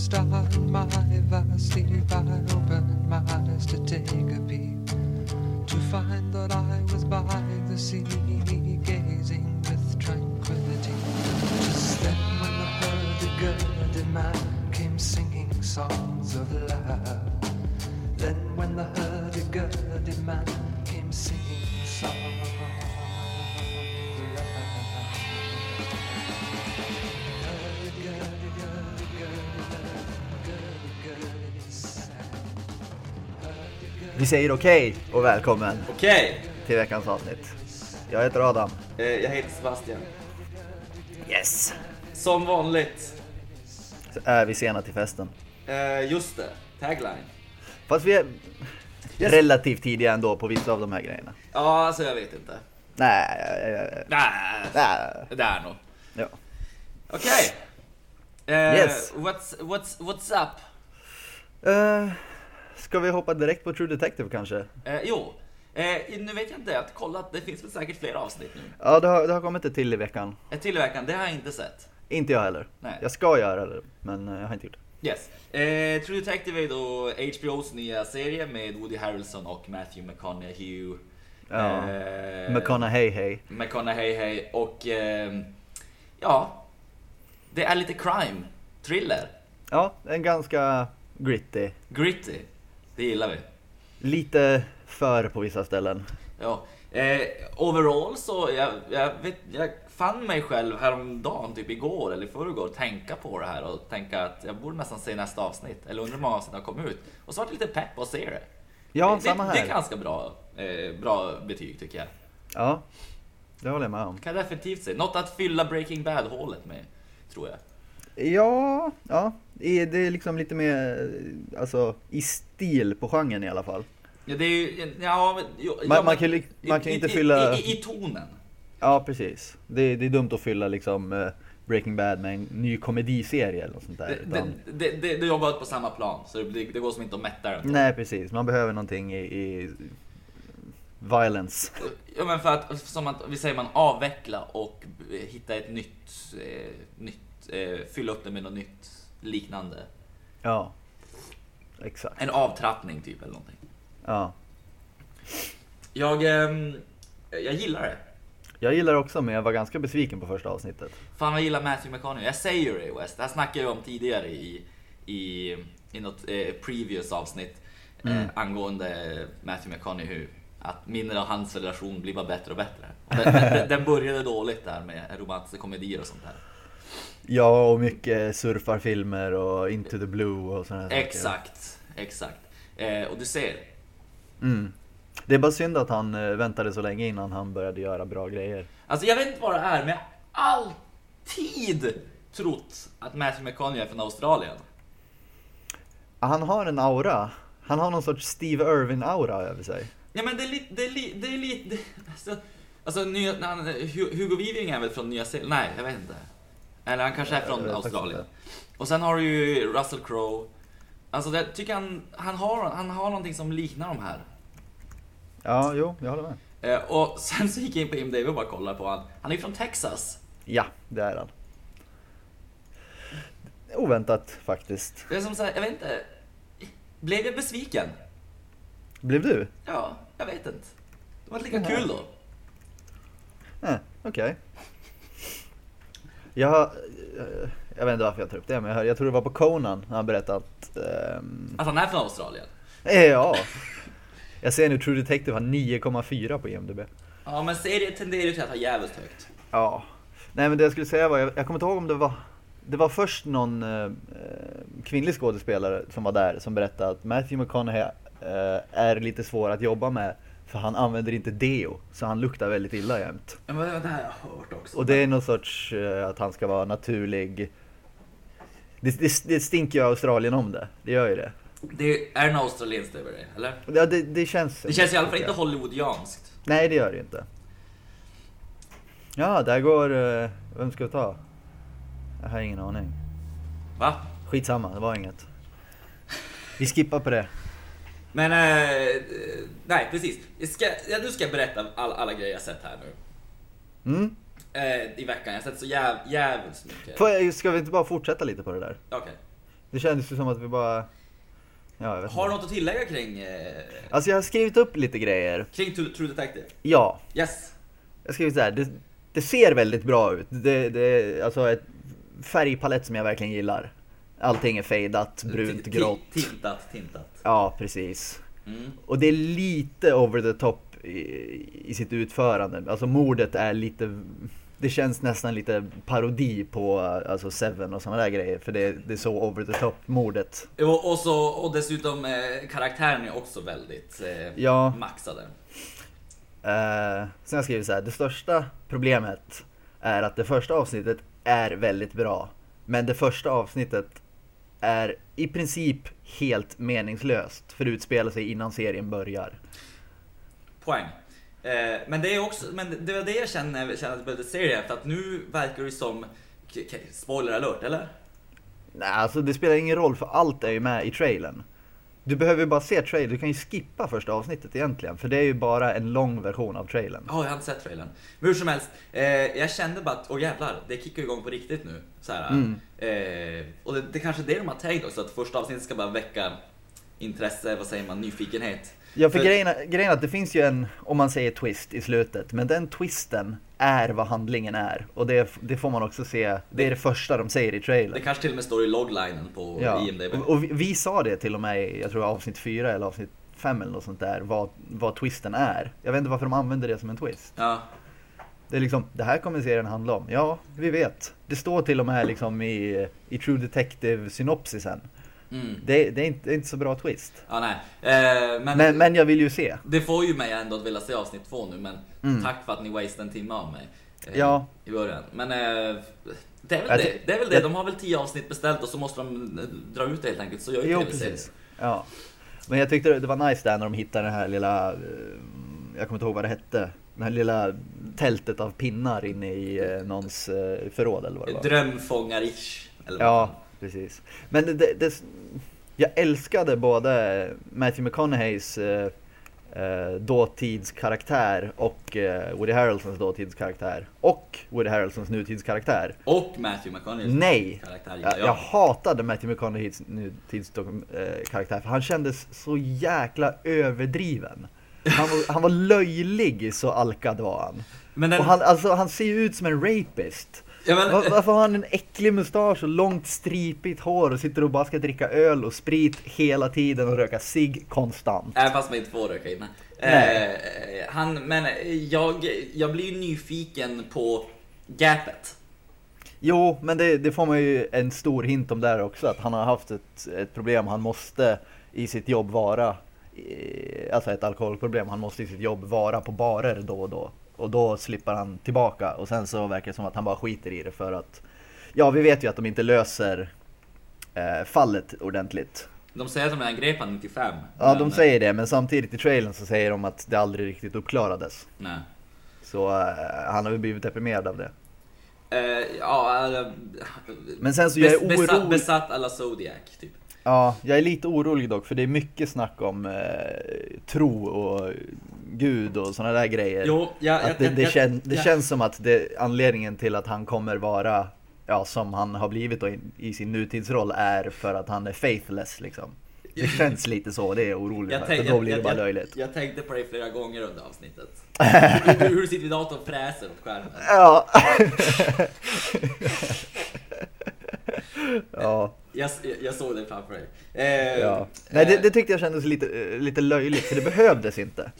start my vasilivai. Säger okej och välkommen Okej, till veckans avsnitt. Jag heter Adam. eh, jag heter Sebastian. Yes! Som vanligt, Så är vi sena till festen. eh, just det, tagline. Fast vi är relativt tidiga ändå på vissa av de här grejerna. Ja, alltså jag vet inte. Nej, Nej, nej. det är nog. Ja. Okej. Eh, Yes. What's, what's, what's up? Eh, ska vi hoppa direkt på True Detective kanske? Eh, jo, eh, nu vet jag inte, jag har kollat, det finns väl säkert fler avsnitt nu. Ja, det har, det har kommit ett till i veckan. Ett till i veckan, det har jag inte sett. Inte jag heller. Nej. Jag ska göra det, men eh, jag har inte gjort det. Yes. Eh, True Detective är då HBOs nya serie med Woody Harrelson och Matthew McConaughey. Ja. Eh, McConaughey. McConaughey och ehm, ja, det är lite crime, thriller, Ja, en ganska gritty. gritty. Det gillar vi. Lite för på vissa ställen. Ja. Eh, overall så, jag, jag, vet, jag fann mig själv häromdagen, typ igår eller förrgår, tänka på det här och tänka att jag borde nästan se nästa avsnitt, eller undra hur många avsnitt har kommit ut. Och så var det lite pepp att se det. Ja, det, samma det, det är här. ganska bra, eh, bra betyg tycker jag. Ja, det håller jag med om. Kan jag definitivt se. Något att fylla Breaking Bad-hålet med, tror jag. Ja, ja. Det är liksom lite mer, alltså i stil på genren i alla fall. Ja, det är ju, ja, men, Man- ja, man men- kan man kan i- inte i- fylla- I, i, tonen. Ja, precis. Det, det är dumt att fylla liksom eh, Breaking Bad med en ny komediserie eller något sånt där. Det, Utan, det, det, det, jobbar på samma plan, så det, det går som inte att mätta den. nej, precis. Man behöver någonting i, i violence. Ja, men för att, som att, vi säger man avveckla och hitta ett nytt, eh, nytt eh, fylla upp det med något nytt liknande. Ja, exakt. En avtrappning typ eller någonting. Ja. Jag, ehm, jag gillar det. Jag gillar också, men jag var ganska besviken på första avsnittet. Fan vad jag gillar Matthew McConaughey. Jag säger det West. Det här snackade jag om tidigare i, i, i något eh, previous avsnitt eh, angående Matthew McConaughey. Att min och hans relation blir bara bättre och bättre. Den, den, den började dåligt där med romantiska komedier och sånt där. Ja, och mycket surfarfilmer och Into the Blue och sådana saker. Exakt, exakt. Eh, och du ser, Mm. Det är bara synd att han eh, väntade så länge innan han började göra bra grejer. alltså jag vet inte vad det är, men jag har alltid trott att Matthew McConaughey är från Australien. Han har en aura. Han har någon sorts Steve Irwin-aura över sig. Ja men det är lite, det är lite, det är lite, alltså, alltså nya, han- Hu- Hugo Weaving är väl från Nya Zeeland? Nej, jag vet inte. Eller han kanske är från vet Australien. Och sen har du ju Russell Crowe. Alltså jag tycker han, han har, han har någonting som liknar de här. Ja, jo, jag håller med. Eh, och sen så gick jag in på IMDB och bara kollade på han. Han är ju från Texas. Ja, det är han. Oväntat faktiskt. Det är som såhär, jag vet inte. Blev jag besviken? Blev du? Ja, jag vet inte. Det var inte lika Jaha. kul då. Eh, okej. Jag, eh, jag vet inte varför jag tar upp det, men jag, jag tror det var på Conan när han berättade att... ehm, Att han är från Australien. eh, ja. Jag ser nu True Detective har 9,4 på IMDB. Ja, men serier tenderar ju till att ha jävligt högt. Ja. Nej men det jag skulle säga var, jag, jag kommer inte ihåg om det var Det var först någon eh, eh, kvinnlig skådespelare som var där som berättade att Matthew McConaughey eh, är lite svår att jobba med för han använder inte deo, så han luktar väldigt illa jämt. Ja, men det här har jag hört också. Och det är någon sorts eh, att han ska vara naturlig det, det, det stinker ju Australien om det, det gör ju det. Det är en australienskt över det, eller? Ja, det, det känns Det känns i alla fall inte hollywoodianskt. Nej det gör det inte. Ja, där går, eh, vem ska vi ta? Jag har ingen aning. Va? Skitsamma, det var inget. Vi skippar på det. Men, eh, nej precis. Ska, ja, nu ska jag berätta all, alla grejer jag sett här nu. Mm. Eh, I veckan. Jag har sett så jäv, jävligt mycket. Får ska vi inte bara fortsätta lite på det där? Okej. Det kändes ju som att vi bara... Ja, Har du något att tillägga kring, eh, Alltså jag har skrivit upp lite grejer. kring True, Detective? Ja, Yes! jag har skrivit så här. Det, det ser väldigt bra ut. Det, det är alltså ett färgpalett som jag verkligen gillar. Allting är fejdat, brunt, grått. ti- Tintat, tintat. Ja, precis. Mm. Och det är lite over the top i, i sitt utförande. Alltså mordet är lite... Det känns nästan lite parodi på alltså Seven och sådana där grejer. För det, det är så over the top mordet. Och, och, så, och dessutom eh, karaktären är också väldigt eh, Ja. maxade. Eh, sen jag skrivit så här. Det största problemet är att det första avsnittet är väldigt bra. Men det första avsnittet är i princip helt meningslöst. För det utspelar sig innan serien börjar. Poäng. Eh, men det är också, men det var det jag känner när jag känner att jag började se det efter att nu verkar det som, spoiler alert eller? Nej, alltså det spelar ingen roll för allt är ju med i trailern. Du behöver ju bara se trailern, du kan ju skippa första avsnittet egentligen. För det är ju bara en lång version av trailern. Ja, jag har inte sett trailern. Men hur som helst, eh, jag kände bara att, åh jävlar, det kickar igång på riktigt nu. Så Mm. eh, och det, det kanske är det de har tänkt också, att första avsnittet ska bara väcka intresse, vad säger man, nyfikenhet. Ja, för, För- grejen, grejen att det finns ju en, om man säger twist i slutet, men den twisten är vad handlingen är. Och det, det får man också se, det är det första de säger i Det trailern. kanske till och med står i loglinen på Ja, IMDB. och, och vi, vi sa det till och med i, jag tror avsnitt fyra eller avsnitt fem eller något sånt där, vad, vad twisten är. Jag vet inte varför de använder det som en twist. Ja, Det är liksom, det här kommer serien handla om. Ja, vi vet. Det står till och med liksom i, i True Detective synopsisen. Mm. Det, det, är inte, det är inte så bra twist. ja nej. Eh, men, Men, men jag vill ju se. det får ju mig ändå att vilja se avsnitt två nu, men Mm. tack för att ni wasteade en timme av mig. eh, Ja. I början. Men eh, det är väl Jag det. Det är väl det. De har väl tio avsnitt beställt och så måste de eh, dra ut det helt enkelt. Så gör ju precis. Ja. Men jag tyckte det var nice där när de hittade den här lilla, eh, jag kommer inte ihåg vad det hette, det här lilla tältet av pinnar inne i eh, någons förråd eller vad det var. Drömfångar-ish. Ja. Precis. Men det, det, jag älskade både Matthew McConaugheys eh, eh, dåtidskaraktär och eh, Woody Harrelsons dåtidskaraktär. Och Woody Harrelsons nutidskaraktär. Och Matthew McConaughey. Nej! Karaktär gillar Jag, jag hatade Matthew McConaugheys nutidskaraktär för han kändes så jäkla överdriven. Han var, han var löjlig så alkad var han. Men den, Och han, alltså, han ser ju ut som en rapist. Ja, men, Var, varför har han en äcklig mustasch och långt stripigt hår och sitter och bara ska dricka öl och sprit hela tiden och röka cigg konstant? Även fast man inte får röka inne. Nej. Eh, han, men jag, jag blir ju nyfiken på gapet. Jo, men det, det får man ju en stor hint om där också, att han har haft ett, ett problem. Han måste i sitt jobb vara, alltså ett alkoholproblem, han måste i sitt jobb vara på barer då och då. Och då slipper han tillbaka och sen så verkar det som att han bara skiter i det för att, ja vi vet ju att de inte löser eh, fallet ordentligt. De säger att de redan grep han 95. Ja, de säger det, men samtidigt i trailern så säger de att det aldrig riktigt uppklarades. Nej. Så eh, han har ju blivit deprimerad av det. Eh, ja, eh, Men sen så jag är bes- besatt, orolig. besatt alla Zodiac, typ. Ja, jag är lite orolig dock för det är mycket snack om eh, tro och Gud och sådana där grejer. Jo, jag, att det, jag, det, jag, kän, det jag- känns som att det, anledningen till att han kommer vara, ja som han har blivit i, i sin nutidsroll är för att han är faithless liksom. Det känns lite så, det är jag orolig Jag, för, då blir det bara löjligt. jag tänkte på det flera gånger under avsnittet. hur, hur sitter vid datorn och fräser åt skärmen. Ja. ja, Jag, jag såg det framför dig. Eh, ja. Nej det, eh, det tyckte jag kändes lite, eh, lite löjligt för det behövdes inte.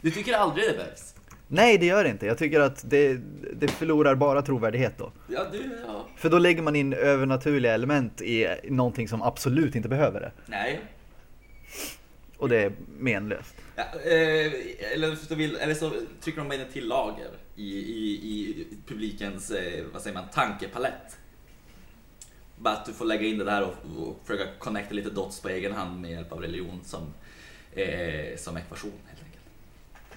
Du tycker aldrig det behövs? Nej det gör det inte, jag tycker att det, det förlorar bara trovärdighet då. Ja, du, ja. För då lägger man in övernaturliga element i någonting som absolut inte behöver det. Nej. Och det är menlöst. Ja, eh, eller, så vill, eller så trycker de in ett till lager i, i, i publikens, eh, vad säger man, tankepalett. Bara att du får lägga in det där och, och försöka connecta lite dots på egen hand med hjälp av religion som, eh, som ekvation helt enkelt.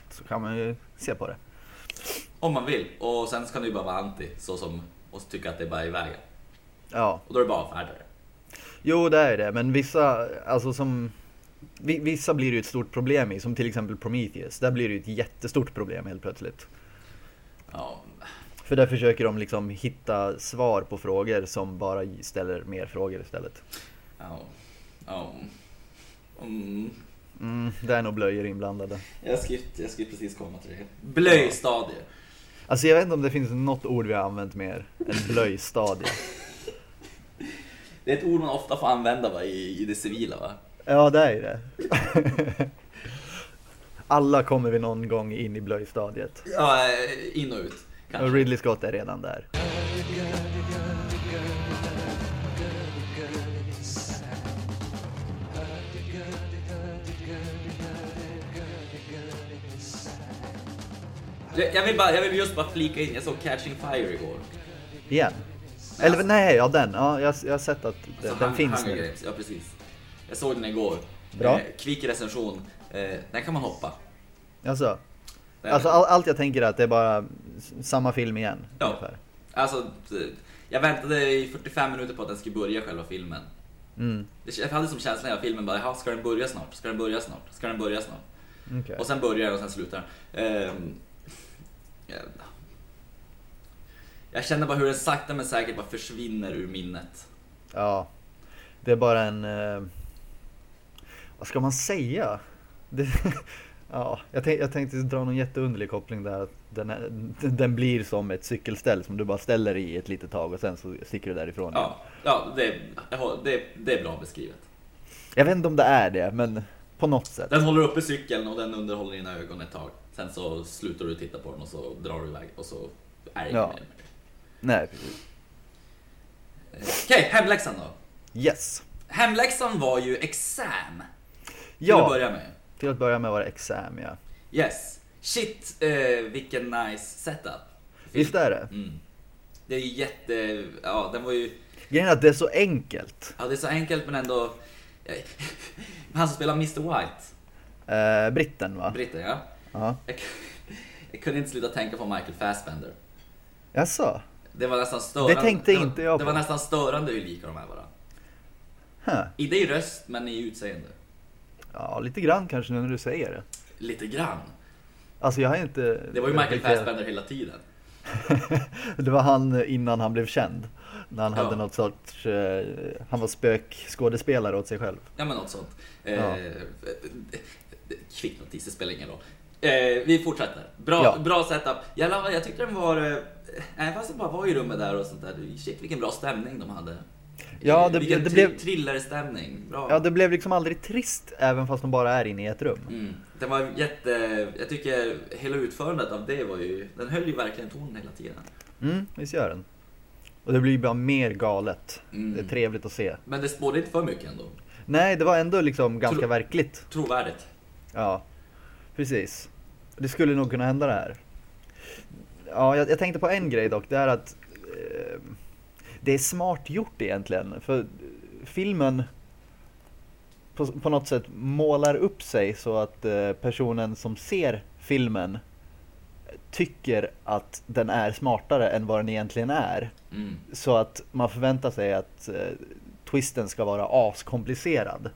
Så kan man ju se på det. Om man vill. Och sen kan du ju bara vara anti, så som, och tycka att det bara är i vägen. Ja, Och då är det bara att avfärda det. jo det är det, men vissa, alltså som vi- Vissa blir det ju ett stort problem i, som till exempel Prometheus. Där blir det ju ett jättestort problem helt plötsligt. Ja. För där försöker de liksom hitta svar på frågor som bara ställer mer frågor istället. Ja. Ja. Mm. Mm, det är nog blöjor inblandade. Jag skulle, jag skulle precis komma till det. Blöjstadie. Alltså jag vet inte om det finns något ord vi har använt mer än blöjstadie. Det är ett ord man ofta får använda va, i, i det civila va? Ja, det är det. Alla kommer vi någon gång in i blöjstadiet. Ja, eh, in och ut. Kanske. Och Ridley Scott är redan där. Jag vill, bara, jag vill just bara flika in, jag såg Catching Fire igår. Igen. Nej, Eller nej, ja den. Ja, jag, jag har sett att den, Alltså, den finns nu. Games, ja precis. Jag såg den igår. Bra. Eh, kvick recension. Eh, den kan man hoppa. Alltså, alltså all, allt jag tänker är att det är bara samma film igen. Ja. Ungefär. Alltså, jag väntade i 45 minuter på att den skulle börja själva filmen. Mm, Det- Jag hade som känslan av filmen bara, "Jaha, ska den börja snart? Ska den börja snart? Ska den börja snart? okej. Och sen börjar den och sen slutar den. Ehm, ja. Jag känner bara hur den sakta men säkert bara försvinner ur minnet. Ja. Det är bara en... Eh, vad ska man säga? Det, ja, jag, tänk, jag tänkte dra någon jätteunderlig koppling där. Att den, är, den blir som ett cykelställ som du bara ställer i ett litet tag och sen så sticker du därifrån. igen. Ja, ja det, det, det är bra beskrivet. Jag vet inte om det är det, men på något sätt. Den håller uppe cykeln och den underhåller dina ögon ett tag. Sen så slutar du titta på den och så drar du iväg och så är det Ja. mer. Nej, precis. Okej, hemläxan då. Yes. Hemläxan var ju exam. Till Ja, att börja med. Till att börja med var det exam ja. Yes. Shit, eh, vilken nice setup. Visst är det? Mm. Det är ju jätte... Ja, den var ju... Grejen är att det är så enkelt. Ja, det är så enkelt men ändå... Han som spelar Mr White, Eh, britten va? britten ja. Ja. Jag, jag kunde inte sluta tänka på Michael Fassbender. Jaså? Det var nästan störande. Det tänkte var- inte jag Det på. var nästan störande hur lika de är varandra. Huh. Inte i röst, men i utseende. Ja, lite grann kanske nu när du säger det. Lite grann. Alltså jag har inte... Det var ju Michael Fassbender hela tiden. det var han innan han blev känd. När han Ja. hade något sorts... Eh, han var spökskådespelare åt sig själv. Ja men något sånt. Ja. Eh, Kvickt notis, det spelar ingen roll. Eh, vi fortsätter. Bra, Ja. bra setup. Jag, jag tyckte den var, eh, även fast det bara var i rummet där och sånt där, shit vilken bra stämning de hade. Ja, det- vilken det blev- thrillerstämning. Bra. Ja, det blev liksom aldrig trist även fast de bara är inne i ett rum. Mm. Det var jätte, jag tycker hela utförandet av det var ju, den höll ju verkligen tonen hela tiden. Mm, visst gör den. Och det blir bara mer galet. Mm. Det är trevligt att se. Men det spårade inte för mycket ändå. Nej, det var ändå liksom ganska Tro- verkligt. Trovärdigt. Ja, precis. Det skulle nog kunna hända det här. Ja, jag, jag tänkte på en grej dock. Det är att det är smart gjort egentligen. För filmen på, på något sätt målar upp sig så att eh, personen som ser filmen tycker att den är smartare än vad den egentligen är. Mm. Så att man förväntar sig att eh, twisten ska vara askomplicerad.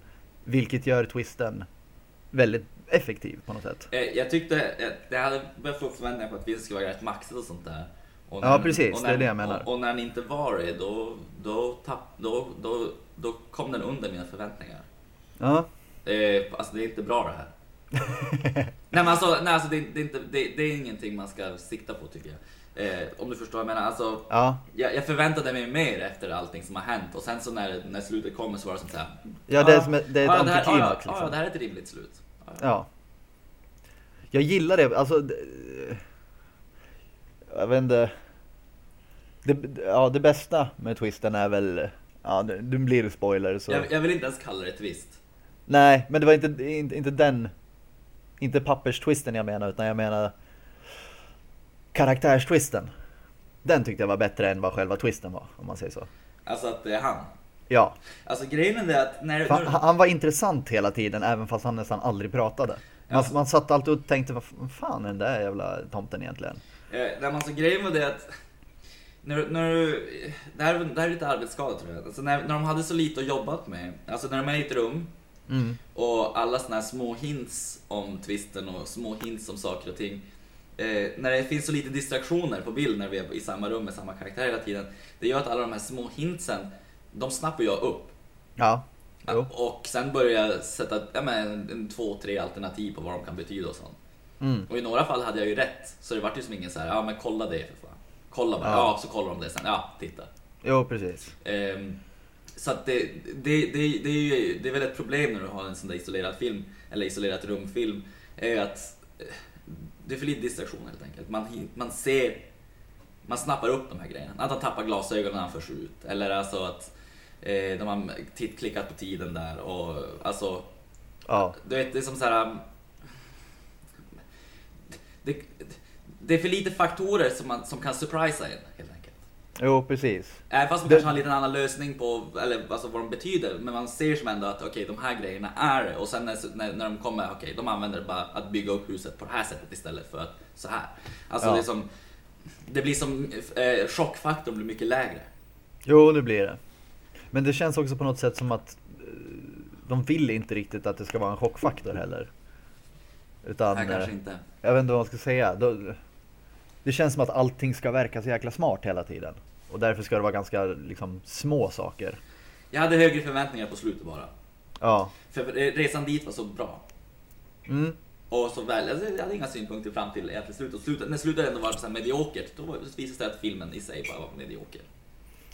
Vilket gör twisten väldigt effektiv på något sätt. Eh, Jag tyckte, eh, jag hade börjat få förväntningar på att vi skulle vara rätt maxat och sånt där. Och Ja, precis, det är det jag menar. Och, och när den inte var det, då, då, tapp, då, då, då kom den under mina förväntningar. Ja, Eh, alltså det är inte bra det här. nej men alltså, nej, alltså det, det, är inte, det, det är ingenting man ska sikta på tycker jag. Eh, om du förstår vad jag menar. Alltså, ja, jag, jag förväntade mig mer efter allting som har hänt och sen så när, när slutet kommer så var det som såhär. ja det är, som ett, det är ett här- antiklimax ja, ja, liksom. det här är ett rimligt slut. Ja. Ja. Jag gillar det, alltså... Jag vet inte. Det, ja, det bästa med twisten är väl... Ja, nu blir det spoiler så... Jag, jag vill inte ens kalla det twist. Nej, men det var inte, inte, inte den... Inte papperstwisten jag menar, utan jag menar... Karaktärstwisten. Den tyckte jag var bättre än vad själva twisten var, om man säger så. Alltså att det är han. Ja, Alltså grejen är att när... han, när han var intressant hela tiden, även fast han nästan aldrig pratade. Man, Alltså- man satt alltid och tänkte, vad fan är den där jävla tomten egentligen? Eh, alltså grejen var det att när, när du, det, här, det här är lite arbetsskada tror jag. Alltså när, när de hade så lite att jobbat med, alltså när de är i ett rum Mm. och alla såna här små hints om twisten och små hints om saker och ting eh, när det finns så lite distraktioner på bild när vi är i samma rum med samma karaktär hela tiden. Det gör att alla de här små hintsen, de snappar jag upp. Ja. Jo. Och sen börjar jag sätta ja, men, en, två, tre alternativ på vad de kan betyda och sånt. Mm. Och i några fall hade jag ju rätt, så det vart ju som ingen så här, ja men kolla det för fan. Kolla bara, Ja. ja, så kollar de det sen, ja titta. Jo, precis. Ehm, så att det, det, det, det, är ju, det är väl ett problem när du har en sån där isolerad film, eller isolerat rumfilm, är ju att eh, det är för lite distraktion helt enkelt. Man, man ser, man snappar upp de här grejerna. Att han tappar glasögonen när han förs ut, eller alltså att eh, de har klickat på tiden där och alltså Ja. du vet, det är som så här. Det, det är för lite faktorer som, man, som kan surprisa en helt enkelt. Jo, precis. Även fast man Det- kanske har en liten annan lösning på eller, alltså, vad de betyder, men man ser som ändå att okej, de här grejerna är det. Och sen när, när, de kommer, okej, de använder bara att bygga upp huset på det här sättet istället för att så här. Alltså Ja. det som, det blir som, eh, chockfaktorn blir mycket lägre. Jo, det blir det. Men det känns också på något sätt som att eh, de vill inte riktigt att det ska vara en chockfaktor heller. Utan, här kanske eh, inte. jag vet inte vad man ska säga. Det känns som att allting ska verka så jäkla smart hela tiden. Och därför ska det vara ganska liksom, små saker. Jag hade högre förväntningar på slutet bara. Ja. För eh, resan dit var så bra. Mm. Och så väl, alltså, jag hade inga synpunkter fram till egentligen slutet. slutet när slutet ändå var så här mediokert, då visade det sig att filmen i sig bara var medioker.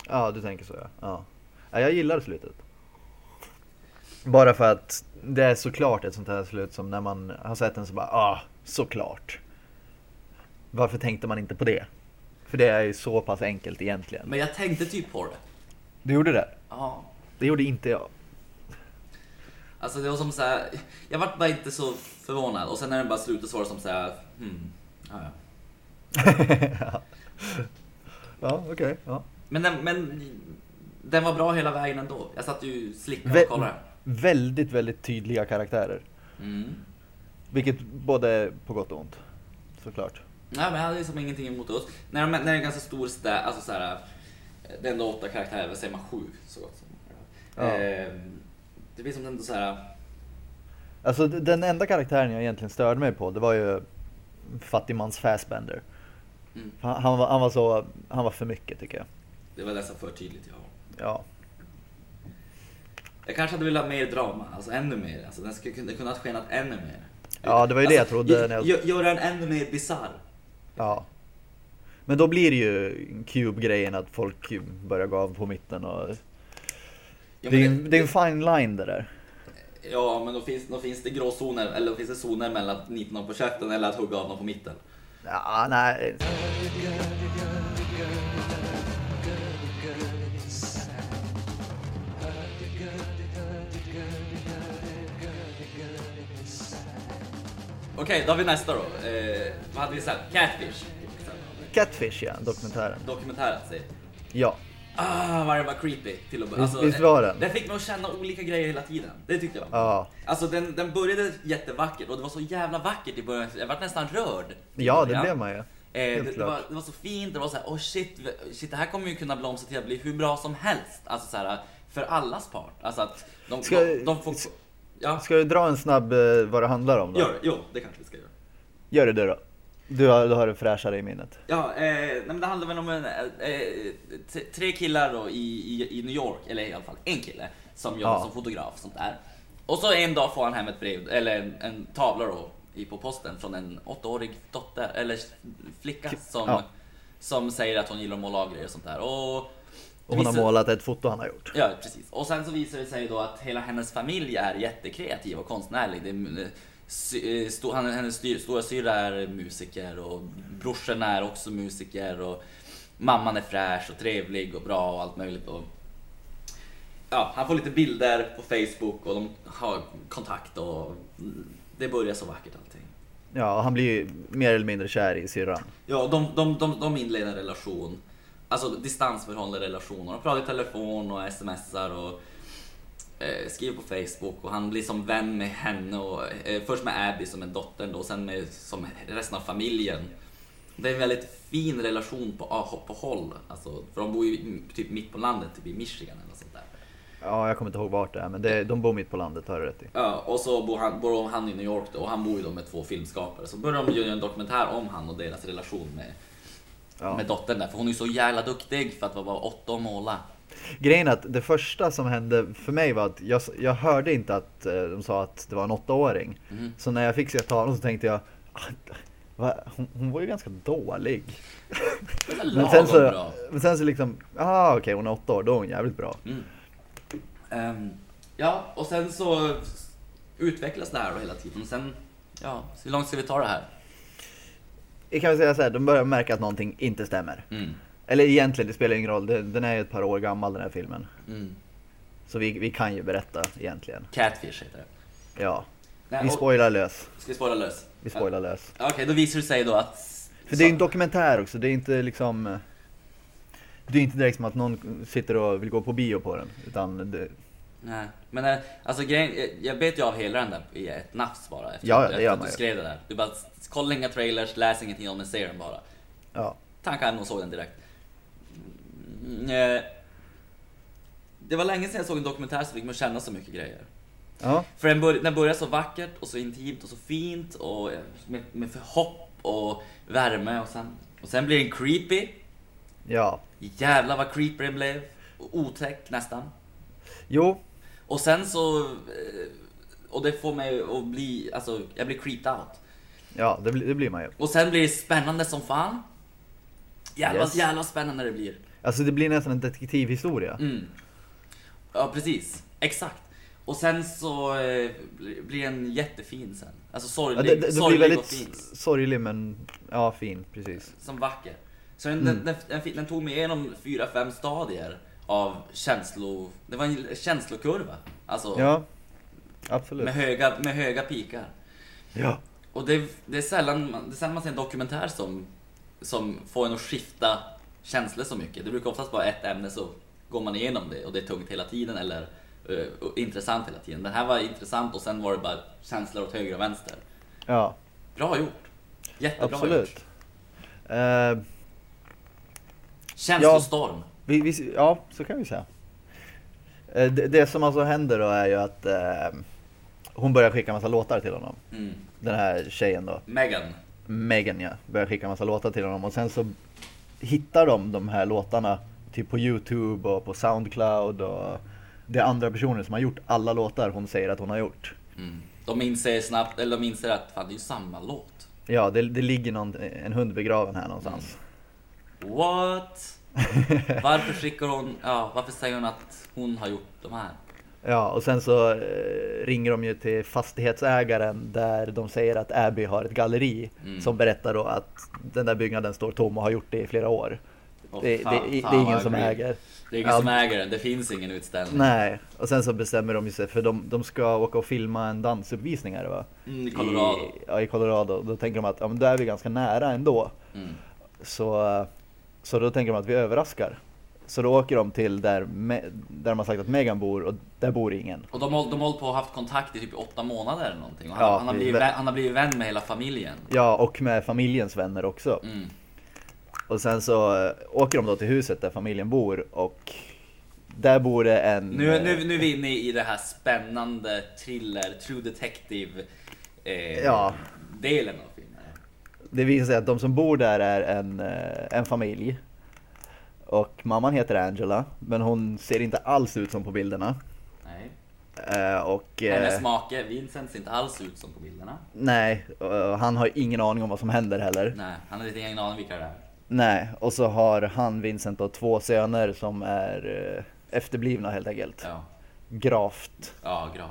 Ja, du tänker så ja. ja. ja jag gillar slutet. Bara för att det är såklart ett sånt här slut som när man har sett den så bara, ah, såklart. Varför tänkte man inte på det? För det är ju så pass enkelt egentligen. Men jag tänkte typ på det. Du gjorde det? Ja. Det gjorde inte jag. Alltså det var som så här, jag vart bara inte så förvånad. Och sen när den bara slutade så var det som så här, hmm, ja, ja. ja, okej. ja. Men, den, men den var bra hela vägen ändå. Jag satt ju slickad Vä- och kollade. Väldigt, väldigt tydliga karaktärer. Mm. Vilket både är på gott och ont. Såklart. Nej men jag hade liksom ingenting emot oss. När, de, när det är en ganska stor stä, alltså så här, det är ändå åtta karaktärer, vad säger man sju så gott som. Ja. Ehm, det blir som ändå så här. Alltså den enda karaktären jag egentligen störde mig på, det var ju Fattigmans Fassbender. Mm. Han, han, var, han var så, han var för mycket tycker jag. Det var nästan för tydligt, ja. Ja. Jag kanske hade velat ha mer drama, alltså ännu mer. Alltså den skulle kunna kunnat skenat ännu mer. Ja, det var ju det jag Alltså, trodde när jag- gö- Göra den ännu mer bisarr. Ja. Men då blir det ju Cube-grejen att folk börjar gå av på mitten och... Ja, det, är, en- det är en fine line det där. Ja, men då finns, då finns det gråzoner, eller då finns det zoner mellan att nita någon på käften eller att hugga av någon på mitten. Ja, nej. Okej, då har vi nästa då. Eh, vad hade vi sagt? Catfish. Catfish ja, dokumentären. Dokumentären säger. Ja. Ah, vad det var creepy till att börja. Visst- visst var den? Den fick mig att känna olika grejer hela tiden. Det tyckte jag. Ja. Alltså den, den började jättevackert och det var så jävla vackert i början. Jag var nästan rörd. Ja, det blev man ju. Eh, Helt det, det, klart. var, det var så fint, det var så här, oh shit, shit, det här kommer ju kunna blomstra till att bli hur bra som helst. Alltså så här, för allas part. Alltså att de, Ska- de, de får... Ja, Ska du dra en snabb eh, vad det handlar om då? gör det. Jo, det kanske vi ska göra. Gör det du då. Du har, du har det fräschare i minnet. Ja, eh, nej, men det handlar väl om en, eh, t- tre killar då i, i, i New York, eller i alla fall en kille, som jobbar Ja. som fotograf och sånt där. Och så en dag får han hem ett brev, eller en, en tavla då, i, på posten från en åttaårig dotter, eller flicka som, Ja. som säger att hon gillar att måla av grejer och sånt där. Och, Och hon har målat ett foto han har gjort. Ja, precis. Och sen så visar det sig då att hela hennes familj är jättekreativ och konstnärlig. Det sy- eh, sto, han, hennes styr, stora syrra är musiker och brorsorna är också musiker och mamman är fräsch och trevlig och bra och allt möjligt. Och, ja, han får lite bilder på Facebook och de har kontakt och det börjar så vackert allting. Ja, han blir ju mer eller mindre kär i syrran. Ja, de, de, de, de inleder en relation. Alltså distansförhållande relation. Och de pratar i telefon och smsar och eh, skriver på Facebook. Och han blir som vän med henne. Och, eh, först med Abby som är dottern då, och sen med som resten av familjen. Det är en väldigt fin relation på, ah, på håll. Alltså, för de bor ju typ mitt på landet, typ i Michigan eller något sånt där. Ja, jag kommer inte ihåg vart det är, men det, de bor mitt på landet, har du rätt i. Ja, och så bor han, bor han i New York då, och han bor ju då med två filmskapare. Så börjar de göra en dokumentär om han och deras relation med, Ja. med dottern där. För hon är så jävla duktig för att vara bara åtta och måla. Grejen är att det första som hände för mig var att jag, jag hörde inte att eh, de sa att det var en åttaåring. Mhm. Så när jag fick se talen så tänkte jag, "Ah, va? Hon, hon var ju ganska dålig. Men sen så, bra. men sen så liksom, ah okej hon är åtta år, då är hon jävligt bra. Mm. Ehm, ja, och sen så utvecklas det här då hela tiden. Sen, ja, så hur långt ska vi ta det här? Jag kan väl säga så här, de börjar märka att någonting inte stämmer. Mm. Eller egentligen, det spelar ingen roll, den är ju ett par år gammal den här filmen. Mm. Så vi, vi kan ju berätta egentligen. Catfish heter det. Ja, Nej, vi spoilar lös. Ska vi spoila lös? Vi spoilar lös. Ja, Okej, då visar det sig då att... För det är ju en dokumentär också, det är inte liksom eh, Det är inte direkt som att någon sitter och vill gå på bio på den, utan det, Nej, men eh, alltså grejen, jag- jag bet ju av hela den där i ett nafs bara. Efter, Ja, det gör man du skrev det där. Du bara, kolla inga trailers, läs ingenting om den, se den bara. ja. Tankar jag nog såg den direkt. Mm, eh, det var länge sedan jag såg en dokumentär som fick mig att känna så mycket grejer. Ja, För den, bör, den börjar så vackert och så intimt och så fint och eh, med, med förhopp och värme och sen, och sen blir den creepy. ja. Jävlar vad creepy den blev. Otäck nästan. Jo, Och sen så... eh, Och det får mig att bli, alltså jag blir creeped out. ja det, blir- det blir man ju. Och sen blir det spännande som fan. Jävlar, Yes. jävlar spännande det blir. Alltså det blir nästan en detektivhistoria. Mm. Ja, precis. Exakt. Och sen så eh, blir den jättefin sen. Alltså sorglig, Ja, det, det, sorglig blir och väldigt fin. sorglig men, ja fin, precis. Som vacker. Så den, Mm. den, den, den tog mig igenom fyra, fem stadier av känslo... Det var en känslokurva. Alltså Ja, absolut. med, höga, med höga pikar. Ja. Och det, det, är sällan, man- det är sällan man ser en dokumentär som, som får en att skifta känslor så mycket. Det brukar oftast vara ett ämne så går man igenom det och det är tungt hela tiden eller och intressant hela tiden. Den här var intressant och sen var det bara känslor åt höger och vänster. Ja, Bra gjort! Jättebra gjort! absolut. Eh, Känslostorm! Vi, vi, ja, så kan vi säga. Eh, det, det som alltså händer då är ju att eh, hon börjar skicka massa låtar till honom. Mm. Den här tjejen då. Megan. Megan ja, börjar skicka massa låtar till honom och sen så hittar de de här låtarna typ på Youtube och på Soundcloud och det är andra personer som har gjort alla låtar hon säger att hon har gjort. Mm. De inser snabbt, eller de inser att fan det är ju samma låt. Ja, det, det ligger någon, en hund begraven här någonstans. What? Varför skickar hon, ja varför säger hon att hon har gjort de här? Ja, och sen så eh, ringer de ju till fastighetsägaren där de säger att Abby har ett galleri Mm. som berättar då att den där byggnaden står tom och har gjort det i flera år. Åh, det, fan, det, det fan är ingen som äger. Det är ingen Ja. som äger den, det finns ingen utställning. Nej, och sen så bestämmer de ju sig för de, de ska åka och filma en dansuppvisning är det va? Mm, I Colorado. I, ja, i Colorado. Då tänker de att ja, men då är vi ganska nära ändå. Mm. Så, så då tänker de att vi överraskar. Så då åker de till där, där de har sagt att Megan bor och där bor ingen. Och de har, de hållit på och haft kontakt i typ åtta månader eller någonting. Och han, Ja, han, har blivit, vä- vän, han har blivit vän med hela familjen. Ja, och med familjens vänner också. Mm. Och sen så eh, åker de då till huset där familjen bor och där bor det en... Nu, eh, nu, nu är vi inne i det här spännande thriller, true detective eh, Ja. delen av. Det visar sig att de som bor där är en, eh, en familj. Och mamman heter Angela, men hon ser inte alls ut som på bilderna. Nej. Eh, Och... eh, Hennes make Vincent ser inte alls ut som på bilderna. Nej, och han har ingen aning om vad som händer heller. Nej, han har lite ingen aning vilka det är. Nej, och så har han, Vincent, då, två söner som är efterblivna helt enkelt. Ja, Gravt. ja grav.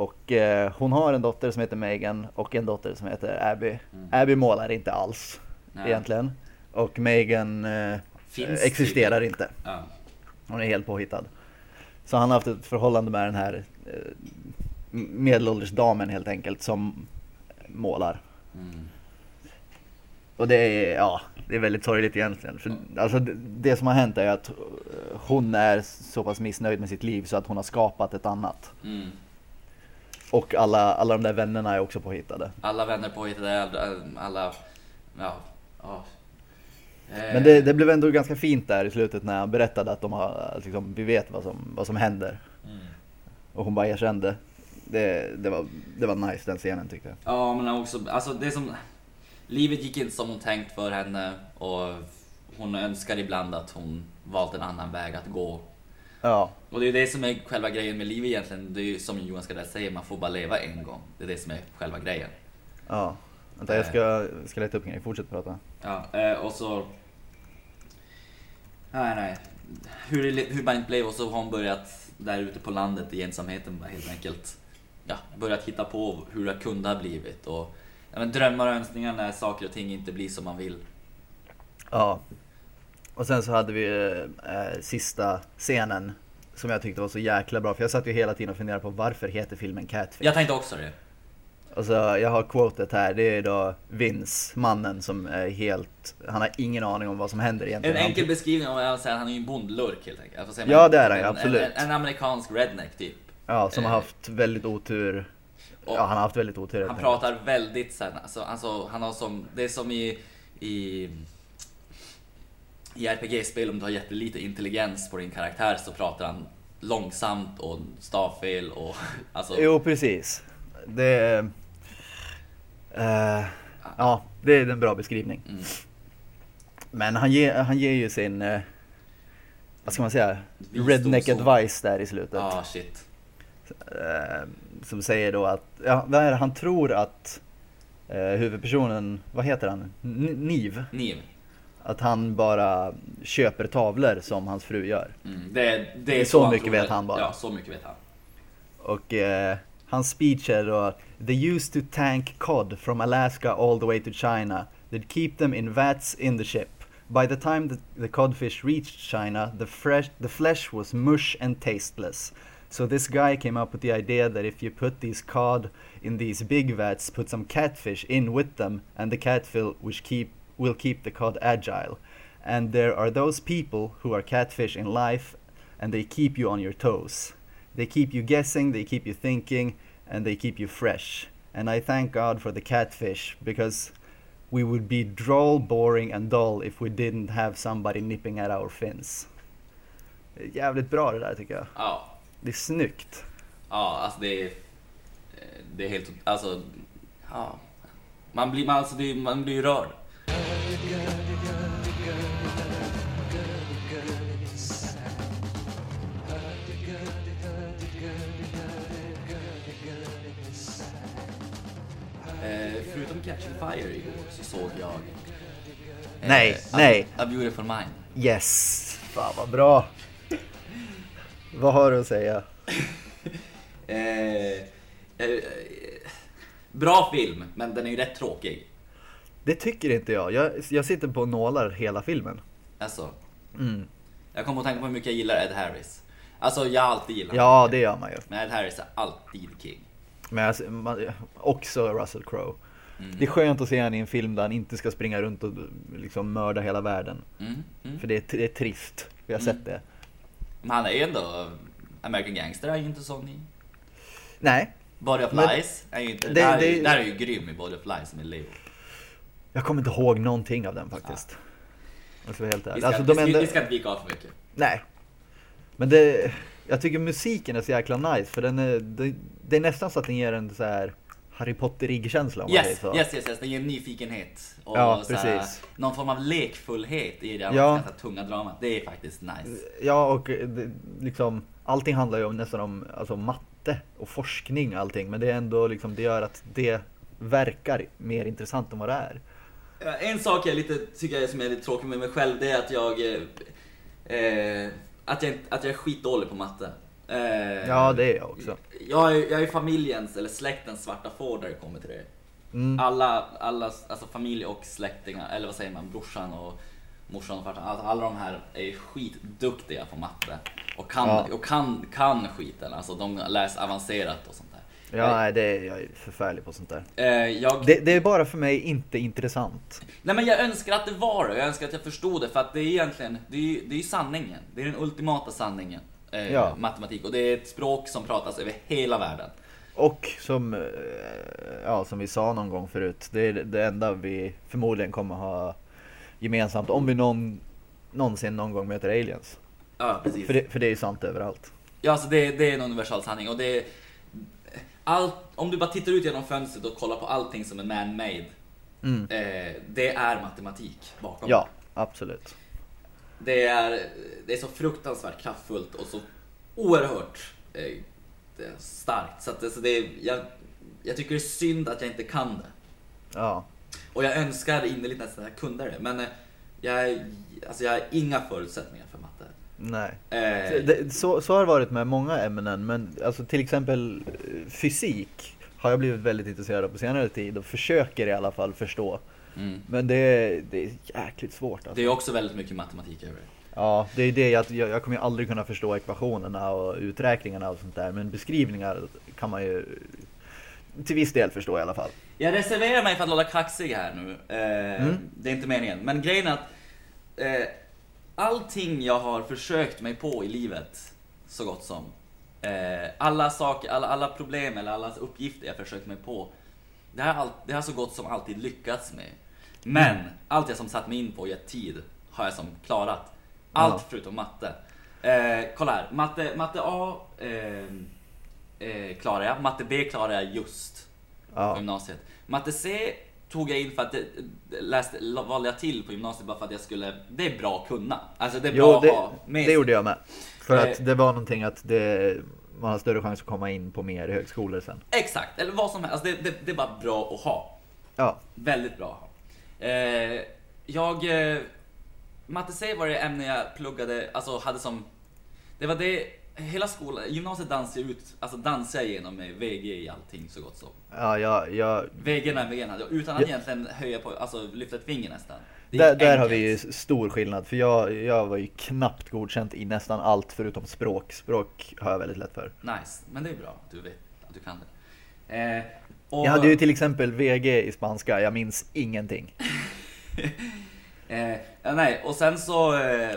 Och eh, hon har en dotter som heter Megan och en dotter som heter Abby. Mm. Abby målar inte alls Nej. egentligen. Och Megan eh, existerar tydligen. inte. Ja. Hon är helt påhittad. Så han har haft ett förhållande med den här eh, medelålders damen helt enkelt som målar. Mm. Och det är, ja, det är väldigt sorgligt egentligen. För, alltså, det, det som har hänt är att eh, hon är så pass missnöjd med sitt liv så att hon har skapat ett annat. Mm. Och alla, alla de där vännerna är också påhittade. Alla vänner påhittade, alla, ja, ja. Eh, Men det, det blev ändå ganska fint där i slutet när han berättade att de har, liksom, vi vet vad som, vad som händer. Mm. Och hon bara erkände. Det, det, var, det var nice den scenen tyckte jag. Ja, men också, alltså det som... Livet gick inte som hon tänkt för henne och hon önskar ibland att hon valt en annan väg att gå. Ja, Och det är det som är själva grejen med livet egentligen. Det är ju som Johan Skardell säger, man får bara leva en gång. Det är det som är själva grejen. ja. Vänta jag ska, ska leta upp en grej, fortsätt prata. Ja, eh, och så... Nej, nej. Hur, det- hur Bank blev och så har hon börjat där ute på landet i ensamheten bara helt enkelt. Ja, börjat hitta på hur det kunde ha blivit och ja, men drömmar och önskningar när saker och ting inte blir som man vill. Ja. Och sen så hade vi eh, sista scenen som jag tyckte var så jäkla bra. För jag satt ju hela tiden och funderade på varför heter filmen Catfish? Jag tänkte också det. Alltså jag har quotet här, det är då Vince, mannen som är helt, han har ingen aning om vad som händer En egentligen. enkel beskrivning av vad jag säger, han är ju en bondlurk helt enkelt. Säga, Ja, det är han en- absolut. En, en amerikansk redneck typ. Ja, som har haft väldigt otur. och- Ja, han har haft väldigt otur Han pratar väldigt sen, alltså, alltså han har som, det är som i, i, i RPG-spel om du har jättelite intelligens på din karaktär så pratar han långsamt och stavfel och alltså. Jo, precis. Det eh, ja, det är en bra beskrivning. Mm. Men han ger, han ger ju sin, eh, vad ska man säga, Visdomsord. redneck advice där i slutet. Ah shit. Eh, som säger då att, ja, vad är det? han tror att eh, huvudpersonen, vad heter han? N- Niv. Niv. Att han bara köper tavlor som hans fru gör. Mm. Det, är- det är Så han mycket tror vet han bara. Ja, så mycket vet han. Och eh, hans speech är då They used to tank cod from Alaska all the way to China. They'd keep them in vats in the ship. By the time the, the codfish reached China, the, fresh, the flesh was mush and tasteless. So this guy came up with the idea that if you put these cod in these big vats, put some catfish in with them, and the catfish which keep, will keep the cod agile. And there are those people who are catfish in life, and they keep you on your toes. They keep you guessing, they keep you thinking, and they keep you fresh. And I thank God for the catfish because we would be droll, boring, and dull if we didn't have somebody nipping at our fins. Jävligt bra det där tycker jag. Ja. Det är snyggt. Ja, alltså det är... eh, Det är helt... Alltså... Ja. Man blir, man, alltså det, är- man blir ju rörd. Eh, förutom Catching Fire igår så såg jag... eh, Nej, A- nej. A Beautiful Mind. Yes! Fan vad bra! Vad har du att säga? Eh, eh, bra film, men den är ju rätt tråkig. Det tycker inte jag. Jag, jag sitter på nålar hela filmen. Alltså, Mm. jag kommer att tänka på hur mycket jag gillar Ed Harris. Alltså, jag har alltid gillat Ja, honom. det gör man ju. Men Ed Harris är alltid king. Men jag, man, också Russell Crowe. Mm. Det är skönt att se honom i en film där han inte ska springa runt och liksom mörda hela världen. Mm, mm. För det är, det är trist. Vi har Mm. sett det. Men han är ju ändå... American Gangster är ju inte sån i. Nej, Body of Men- Lies är ju inte... Det- där, är det- ju, där är ju grym i Body of Lies med Leo. Jag kommer inte ihåg någonting av den faktiskt. Ska vara helt Vi ska, Alltså, vi, de enda... vi ska inte vika av för mycket. Nej. Men det, jag tycker musiken är så jäkla nice för den är, det, det är nästan så att den ger en så här Harry Potterig känsla om man säger Yes, så. yes, yes, yes. Det ger nyfikenhet. Och Ja, så här, någon form av lekfullhet i det Ja. ganska tunga dramat. Det är faktiskt nice. Ja och det, liksom allting handlar ju om, nästan om alltså, matte och forskning och allting men det är ändå liksom det gör att det verkar mer intressant än vad det är. En sak jag lite, tycker jag som är lite tråkig med mig själv, det är att jag... Eh, eh, att, jag att jag är skitdålig på matte. Eh, Ja det är jag också. Jag är, jag är familjens, eller släktens svarta får där det kommer till det. Mm. Alla, alla, alltså familj och släktingar, eller vad säger man, brorsan och morsan och farsan. Alltså alla de här är skitduktiga på matte. Och kan, Ja. och kan, kan skiten, alltså de läser avancerat och sånt. Ja nej, det är, jag är förfärlig på sånt där. Eh, jag, Det, det är bara för mig inte intressant. Nej men jag önskar att det var det, jag önskar att jag förstod det för att det är egentligen, det är det är sanningen. Det är den ultimata sanningen. Eh, Ja. Matematik och det är ett språk som pratas över hela världen. Och som, eh, ja, som vi sa någon gång förut, det är det enda vi förmodligen kommer ha gemensamt om vi någon, någonsin någon gång möter aliens. Ja, precis. För det, för det är ju sant överallt. Ja, alltså det, det är en universal sanning och det. Allt, om du bara tittar ut genom fönstret och kollar på allting som är man-made. Mm. Eh, det är matematik bakom. Ja, absolut. Det är, det är så fruktansvärt kraftfullt och så oerhört eh, starkt. Så, att, så det är, jag, jag tycker det är synd att jag inte kan det. Ja. Och jag önskar innerligt nästan att jag kunde det. Men eh, jag, alltså jag har inga förutsättningar. Nej. Eh, Det, så, så har det varit med många ämnen, men alltså till exempel eh, fysik har jag blivit väldigt intresserad av på senare tid och försöker i alla fall förstå. mm. Men det, är- det är jäkligt svårt alltså. Det är också väldigt mycket matematik över det. Ja, det är det jag, jag kommer ju aldrig kunna förstå ekvationerna och uträkningarna och sånt där, men beskrivningar kan man ju till viss del förstå i alla fall. Jag reserverar mig för att låta kaxig här nu. Eh, Mm. Det är inte meningen. Men grejen är att eh, allting jag har försökt mig på i livet, så gott som. Eh, alla saker, alla, alla problem eller alla uppgifter jag försökt mig på. Det har, all, det har så gott som alltid lyckats med. Men allt jag som satt mig in på i ett tid har jag som klarat. Allt Ja. förutom matte. Eh, kolla här, matte, matte A eh, eh, klarar jag, matte B klarar jag just på Ja, gymnasiet. Matte C tog jag in för att läste, valde jag till på gymnasiet bara för att jag skulle, det är bra att kunna. Alltså det är bra jo, att det, ha med det gjorde jag med. För Eh. att det var någonting att det, man har större chans att komma in på mer högskolor sen. Exakt, eller vad som helst. Alltså det, det, det är bara bra att ha. Ja, Väldigt bra att ha. Eh, jag... Eh, matte C var det ämne jag pluggade, alltså hade som... Det var det, hela skolan, gymnasiet dansade ut, alltså dansade jag igenom med VG i allting så gott som. ja, jag, jag, VG när VG hade, utan att Ja. egentligen höja på, alltså lyfta ett finger nästan. Där, där har vi ju stor skillnad, för jag, jag var ju knappt godkänt i nästan allt förutom språk. Språk har jag väldigt lätt för. Nice, men det är bra att du vet att du kan det. Eh, och, Jag hade ju till exempel VG i spanska, jag minns ingenting. eh, ja, nej, och sen så... Eh,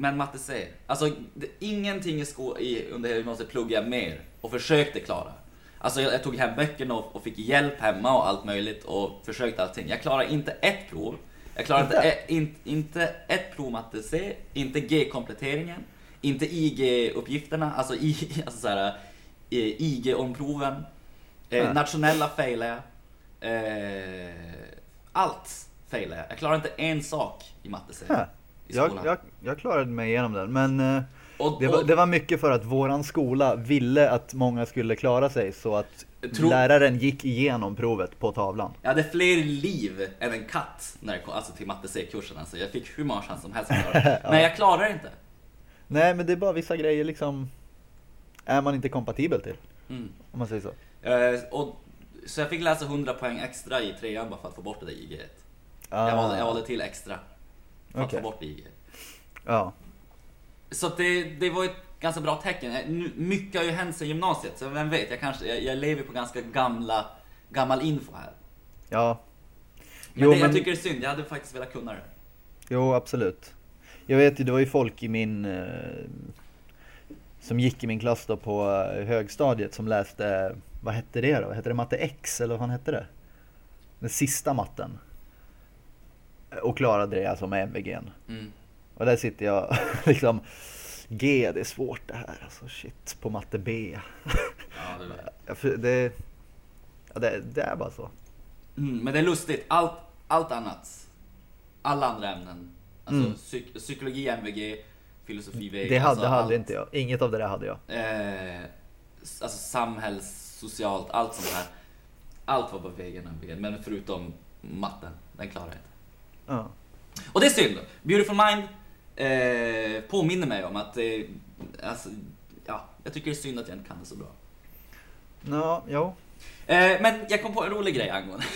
men matte C. Alltså, det, ingenting i sko- i, under hela gymnasiet pluggade jag mer och försökte klara. Alltså jag, jag tog hem böckerna och, och fick hjälp hemma och allt möjligt och försökte allting. Jag klarade inte ett prov. Jag klarade inte, ett, in, inte ett prov matte C, inte G-kompletteringen, inte IG-uppgifterna, alltså, I, alltså så här, eh, IG-omproven. Eh, Ja. nationella failade jag. Eh, allt failade jag. Jag klarade inte en sak i matte C. Ja, I jag, skolan. jag, jag klarade mig igenom den, men eh, och, det var, och- det var mycket för att våran skola ville att många skulle klara sig så att Tro- läraren gick igenom provet på tavlan. Jag hade fler liv än en katt när det kom alltså till matte C-kursen. Alltså, jag fick hur många chanser som helst att klara det. Men jag klarar det inte. Nej, men det är bara vissa grejer liksom är man inte kompatibel till, Mm. om man säger så. Eh, och, så jag fick läsa 100 poäng extra i trean bara för att få bort det där IG. -et. Ah, Jag, valde, jag valde till extra för att Okej. få bort IG. Ja, Så att det, det var ett ganska bra tecken. Eh, Nu, mycket har ju hänt sen gymnasiet, så vem vet, jag, kanske, jag, jag lever på ganska gamla, gammal info här. ja. Men, Jo, det, jag men- tycker det är synd, jag hade faktiskt velat kunna det. Jo, absolut. Jag vet ju, det var ju folk i min... Eh, som gick i min klass då på eh, högstadiet som läste, vad hette det då? Hette det matte X eller vad fan hette det? Den sista matten. Och klarade det alltså med MVG. Mm. Och där sitter jag liksom, G det är svårt det här alltså shit, på matte B. Ja, det det, det, det är bara så. Mm, men det är lustigt, allt, allt annat, alla andra ämnen, alltså Mm. psyk, psykologi, MVG, filosofi, VG. Det hade, alltså hade allt, inte jag, inget av det där hade jag. Eh, alltså samhälls, socialt, allt sånt här. Allt var på vägen MVG, men förutom matten, den klarar jag inte. Ja. Och det är synd. Beautiful Mind eh, påminner mig om att, eh, alltså, ja, jag tycker det är synd att jag inte kan det så bra. Ja, jo. Eh, men jag kom på en rolig grej angående.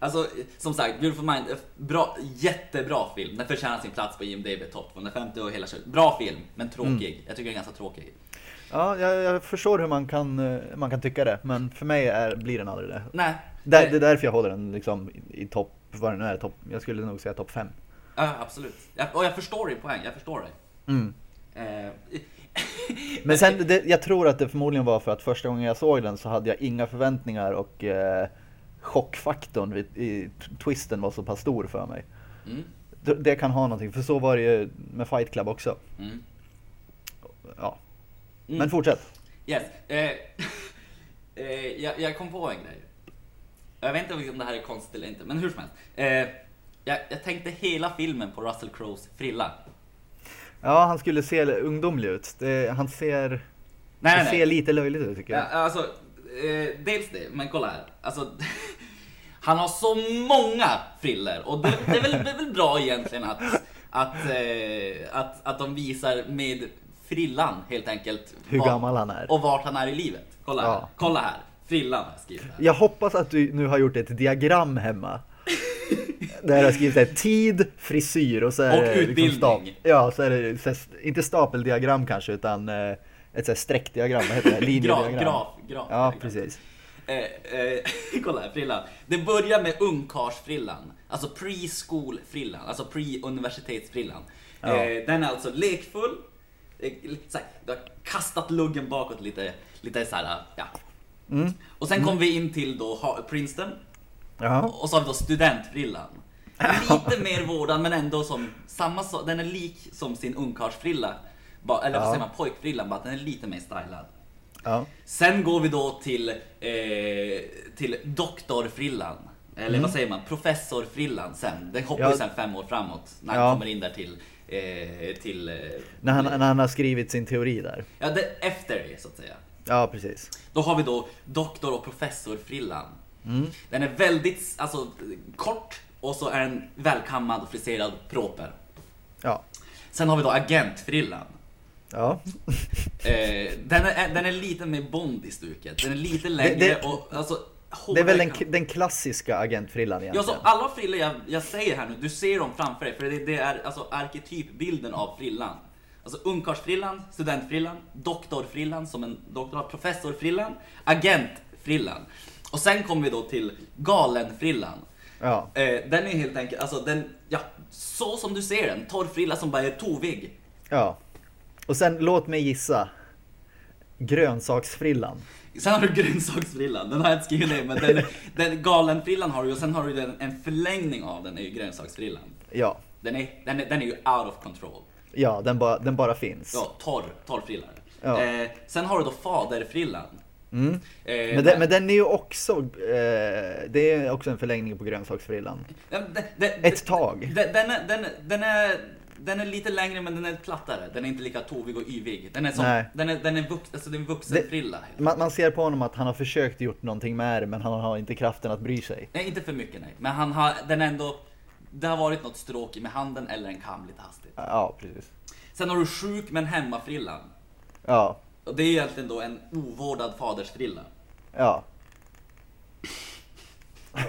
Alltså, som sagt, Beautiful Mind, eh, bra, jättebra film. Den förtjänar sin plats på IMDB topp 250 och hela. Bra film, men tråkig. Jag tycker den är ganska tråkig. Ja, jag, jag förstår hur man kan, eh, man kan tycka det, men för mig är, blir den aldrig det. Nej. Där, det är därför jag håller den liksom i, i topp, vad det nu är, topp, jag skulle nog säga topp 5. Ja, absolut. Jag, och jag förstår din poäng, jag förstår dig. Mm. Eh, Men sen, det, jag tror att det förmodligen var för att första gången jag såg den så hade jag inga förväntningar och eh, chockfaktorn vid, i twisten var så pass stor för mig. Mm. Det, det kan ha någonting, för så var det ju med Fight Club också. Mm. Ja. Mm. Men fortsätt. Yes. Eh, eh, jag, jag kom på en grej. Jag vet inte om det här är konstigt eller inte, men hur som helst. Eh, jag, jag tänkte hela filmen på Russell Crowes frilla. Ja, han skulle se ungdomlig ut. Det, han ser, Nej, han nej, ser lite löjligt ut tycker Ja, jag. alltså, eh, dels det, men kolla här. Alltså, han har så många friller och det, det, är, väl, det är väl bra egentligen att, att, eh, att, att de visar med frillan helt enkelt. Hur var- gammal han är. Och vart han är i livet. Kolla här. Ja. Kolla här. Frillan har jag skrivit här. Jag hoppas att du nu har gjort ett diagram hemma. Där jag skrivit här, tid, frisyr och så är Och det liksom utbildning. ja, så är det så här, inte stapeldiagram kanske utan eh, ett så här streckdiagram, vad heter det? Linjediagram. Graf, graf, graf. Ja, precis. Eh, eh, kolla här, frillan. Det börjar med ungkarsfrillan. Alltså preschool-frillan. Alltså pre-universitetsfrillan. Ja. Eh, den är alltså lekfull. Eh, lite så här, du har kastat luggen bakåt lite, lite så här, ja. Mm. Och sen kom vi in till då Princeton. Jaha. Och så har vi då studentfrillan. Lite mer vårdad men ändå som samma so- Den är lik som sin ungkarlsfrilla. Eller vad säger man? Pojkfrillan, bara att den är lite mer stylad. Ja. Sen går vi då till, eh, till doktorfrillan. Eller vad säger man? Professorfrillan sen. Den hoppar Mm. Ja. ju sen fem år framåt. När han Ja. kommer in där till... Eh, till eh, När, han, när han har skrivit sin teori där. ja, det, efter det så att säga. Ja, precis. Då har vi då doktor och professorfrillan. Mm. Den är väldigt alltså, kort och så är den välkammad och friserad proper. Ja. Sen har vi då agentfrillan. Ja. Eh, den, är, den är lite mer Bond i stuket. Den är lite längre det- och alltså Det är väl den, den klassiska agentfrillan Ja, egentligen. så alla frillor jag, jag säger här nu, du ser dem framför dig för det, det är alltså arketypbilden av frillan. Alltså ungkarlsfrillan, studentfrillan, doktorfrillan som en doktor, professorfrillan, agentfrillan. Och sen kommer vi då till galenfrillan. Ja. Eh, den är helt enkelt, alltså den, ja, så som du ser den, torr frilla som bara är tovig. Ja. Och sen, låt mig gissa. Grönsaksfrillan. Sen har du grönsaksfrillan, den har jag inte skrivit ner, men den, den galenfrillan har du och sen har du en, en förlängning av den, är ju grönsaksfrillan. Ja. Den är, den, är, den är ju out of control. Ja, den, bara den bara finns. Ja, torr, torr frilla. Ja. Eh, sen har du då faderfrillan. Mm. Eh, Men, den, men den är ju också, eh, det är också en förlängning på grönsaksfrillan. den, den, Ett tag. Den, den, är, den, den, är, den är lite längre men den är plattare. Den är inte lika tovig och yvig. Den är, som, Nej. den är, den är, vux, alltså är en vuxenfrilla. Man, man ser på honom att han har försökt gjort någonting med det, men han har inte kraften att bry sig. Nej, inte för mycket nej. Men han har, den är ändå, det har varit något stråk med handen eller en kam lite hastigt. Ja, precis. Sen har du sjuk men hemmafrillan. Ja, Och det är egentligen då en ovårdad fadersfrilla. ja.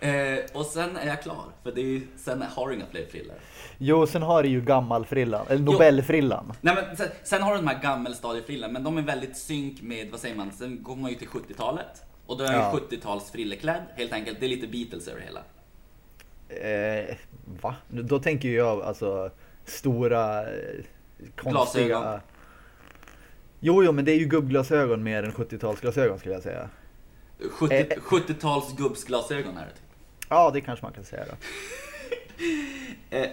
Eh, och sen är jag klar, för det är, sen har du inga fler frillor. Jo, sen har du ju gammalfrillan, eller Nobelfrillan. Nej, men sen, sen har du de här gammelstadiefrillorna, men de är väldigt synk med, vad säger man, sen går man ju till 70-talet. Och då är Ja. ju 70-tals frilleklädd, helt enkelt. Det är lite Beatles över hela. Eh, va? Då tänker jag alltså stora, eh, konstiga... Glasögon. Jo, jo, men det är ju gubbglasögon mer än 70-talsglasögon skulle jag säga. 70, Eh, eh. 70-tals gubbsglasögon är det typ. Ja, det kanske man kan säga då.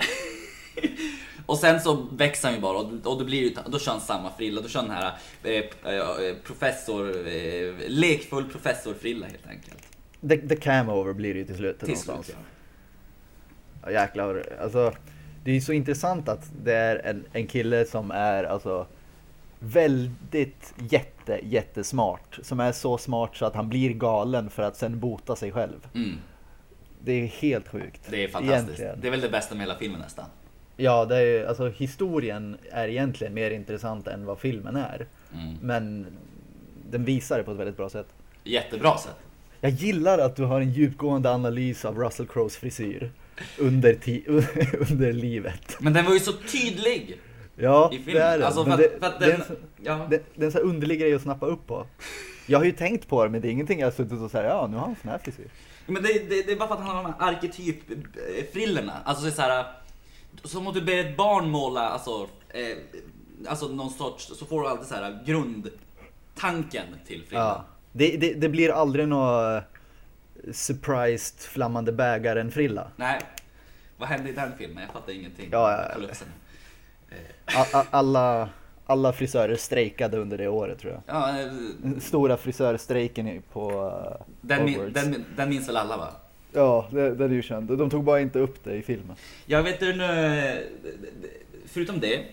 Och sen så växer han ju bara och, och då, blir ju- då kör han samma frilla. Då kör han den här eh, professor, eh, lekfull professorfrilla helt enkelt. The, the cam over blir det ju till slut Till slut, ja. Ja, jäklar. Alltså, det är så intressant att det är en, en kille som är alltså väldigt jätte, jättesmart. Som är så smart så att han blir galen för att sen bota sig själv. Mm, Det är helt sjukt. det är fantastiskt. Egentligen. Det är väl det bästa med hela filmen nästan. Ja, det är, alltså historien är egentligen mer intressant än vad filmen är. Mm. Men den visar det på ett väldigt bra sätt. Jättebra sätt. Jag gillar att du har en djupgående analys av Russell Crowes frisyr under, ti- under livet. Men den var ju så tydlig Ja, i filmen. det är det. Alltså för att, det, för att det, är den, en, ja. det, det är en så här underlig grej att snappa upp på. Jag har ju tänkt på det, men det är ingenting jag har suttit och sagt, ja nu har han sån här frisyr. Men det, det, det är bara för att han har de här arketyp-frillorna. Alltså det är så här, som om du ber ett barn måla, alltså, eh, alltså någon sorts, så får du alltid så här grundtanken till frillan. Ja. Det, det, det blir aldrig något surprised flammande bägaren-frilla. Nej. Vad hände i den filmen? Jag fattar ingenting. Ja, ja, ja. Alla, alla frisörer strejkade under det året tror jag. Ja, eh, Den stora frisörstrejken på uh, den, min, den, den minns väl alla va? Ja, den är ju känd. De tog bara inte upp det i filmen. Jag vet nu, förutom det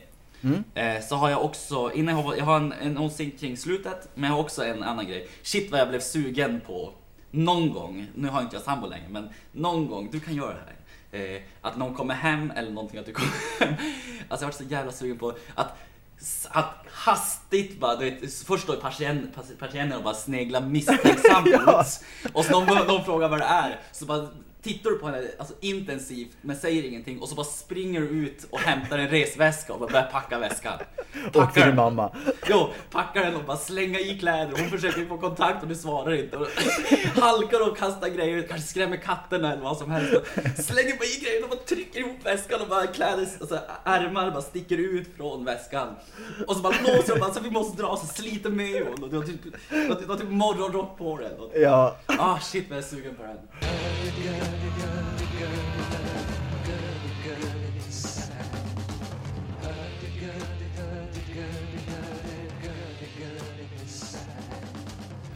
Mm. eh, så har jag också, innan jag har, jag har en, en åsikt kring slutet, men jag har också en annan grej. Shit vad jag blev sugen på någon gång, nu har inte jag sambo längre, men någon gång, du kan göra det här. Eh, att någon kommer hem eller någonting att du kommer hem. Alltså jag har varit så jävla sugen på att att hastigt bara, du vet, först står persiennen och bara sneglar misstänksamt Ja. Och så någon, någon frågar vad det är, så bara tittar du på henne alltså intensivt men säger ingenting och så bara springer du ut och hämtar en resväska och bara börjar packa väskan. Och till din mamma. Jo, packar den och bara slänga i kläder. Hon försöker få kontakt och du svarar inte. Och halkar och kastar grejer, kanske skrämmer katterna eller vad som helst. Slänger bara i grejer och bara trycker ihop väskan och bara kläder, alltså ärmar bara sticker ut från väskan. Och så bara låser de bara så vi måste dra, så sliter med hon och du har typ, du har typ, typ morgonrock på. Och, Ja, ah shit vad jag är sugen på den.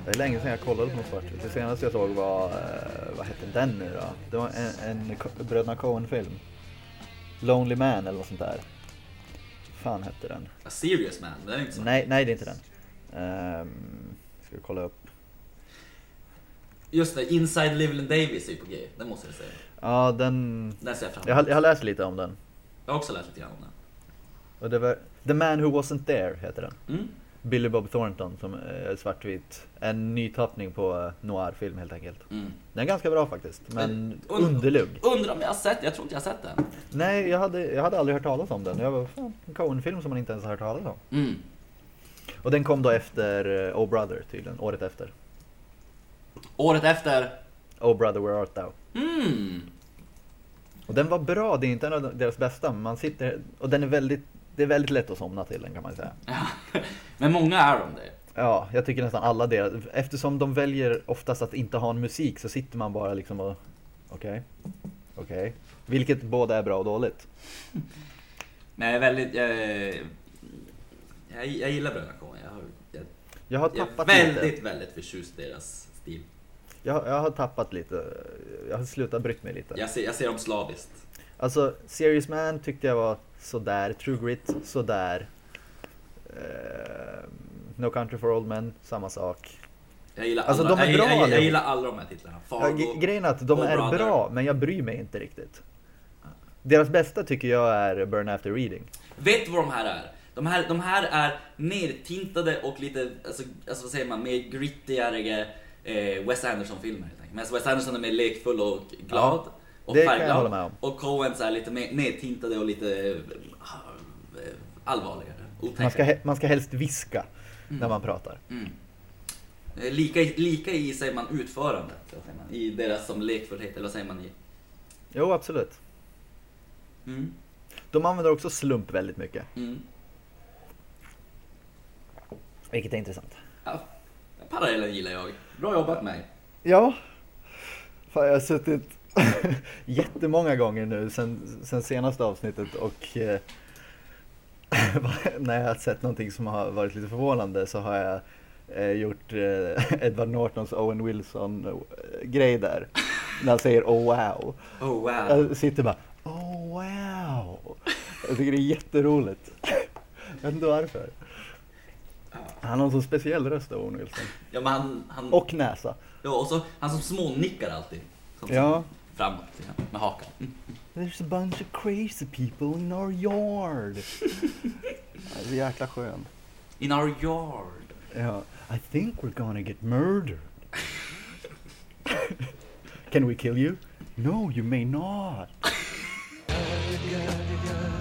Det är länge sedan jag kollade på något svartvitt. Det senaste jag såg var, eh, vad hette den nu då? Det var en, en Bröderna Coen-film. Lonely Man eller något sånt där. fan hette den? A serious man, den är inte så. Nej, nej det är inte den. Um, ska vi kolla upp. Just det, Inside Llewellyn Davis är ju på G, den måste jag säga. Ja, den... Den ser jag fram Jag emot. har, jag har läst lite om den. Jag har också läst lite grann om den. Och det var The Man Who Wasn't There heter den. Mm. Billy Bob Thornton som är svartvit. En nytappning på eh, noirfilm helt enkelt. Mm. Den är ganska bra faktiskt, men und- underlugg. Undrar om jag har sett, jag tror inte jag har sett den. Nej, jag hade, jag hade aldrig hört talas om den. Jag var fan, en Coen-film som man inte ens har hört talas om. Mm. Och den kom då efter eh, Oh Brother tydligen, året efter. Året efter, Oh Brother Where Art Thou. mm. Och den var bra, det är inte en av deras bästa, men man sitter och den är väldigt, det är väldigt lätt att somna till den kan man säga. Men många är de det. Ja, jag tycker nästan alla det. Eftersom de väljer oftast att inte ha en musik så sitter man bara liksom och okej, okej. Vilket både är bra och dåligt. Är väldigt, jag, jag, jag gillar Bröderna Coen. Jag, har- jag, Jag har jag är tappat väldigt, lite. väldigt förtjust i deras stil. Jag, jag har tappat lite. Jag har slutat brytt mig lite. Jag ser, jag ser dem slaviskt. Alltså, Serious Man tyckte jag var sådär. True Grit, sådär. Eh, no Country for Old Men, samma sak. Jag gillar Alltså, alla, de är jag, bra jag, jag, jag gillar alla de här titlarna. Ja, Fargo, ge- grejen är att de är Brother. bra, men jag bryr mig inte riktigt. Deras bästa tycker jag är Burn After Reading. Vet du vad de här är? De här, de här är nertintade och lite, alltså, alltså vad säger man, mer grittigare eh, Wes Anderson-filmer. Men Wes Anderson är mer lekfull och glad. Ja, och det kan jag färgglad. hålla med om. Och Coens är lite mer nedtintade och lite eh, allvarligare. Otäckare. Man ska, man ska helst viska när man pratar. Mm. Eh, Lika, lika i, säger man, utförandet. Säger man, I deras som lekfullhet, eller vad säger man i? Jo, absolut. Mm. De använder också slump väldigt mycket. Mm. Vilket är intressant. Ja, parallellen gillar jag. Bra jobbat mig. Ja. Fan, jag har suttit jättemånga gånger nu sen, sen senaste avsnittet och eh, när jag har sett någonting som har varit lite förvånande så har jag eh, gjort eh, Edward Nortons Owen Wilson eh, där. När han säger oh wow. Oh wow. Jag sitter bara oh wow. Jag tycker det är jätteroligt. Jag vet inte varför. Han har en så speciell röst Owen Wilson. Ja, men han, han, Och näsa. ja, och så, han som smånickar alltid. Som, Ja. Framåt, ja, med hakan. Mm. There's a bunch of crazy people in our yard. Är så jäkla skön. In our yard. Ja. I think we're gonna get murdered. Can we kill you? No, you may not.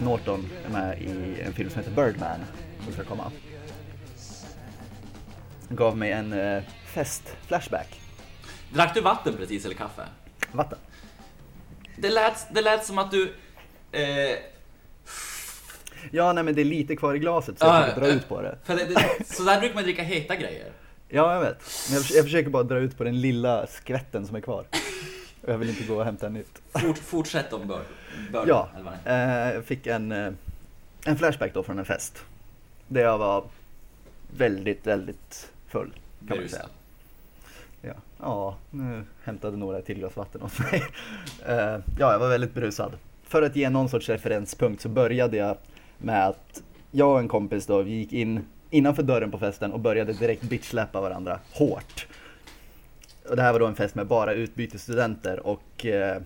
Norton är med i en film som heter Birdman som ska komma. Gav mig en eh, fest-flashback. Drack du vatten precis eller kaffe? Vatten. Det lät, det lät som att du... Eh, Ja, nej men det är lite kvar i glaset så jag Ja, försöker dra ut på det. För det, det, så där brukar man dricka heta grejer. Ja, jag vet. Men jag, jag försöker bara dra ut på den lilla skvätten som är kvar. Och jag vill inte gå och hämta nytt. Fort, fortsätt om bör, Ja, eh, jag fick en, eh, en flashback då från en fest. Där jag var väldigt, väldigt full. Kan man Berusad. säga. Ja, ja nu hämtade några ett till glas vatten åt mig. Eh, ja, jag var väldigt berusad. För att ge någon sorts referenspunkt så började jag med att jag och en kompis då, gick in innanför dörren på festen och började direkt bitchsläppa varandra hårt. Och det här var då en fest med bara utbytesstudenter och eh,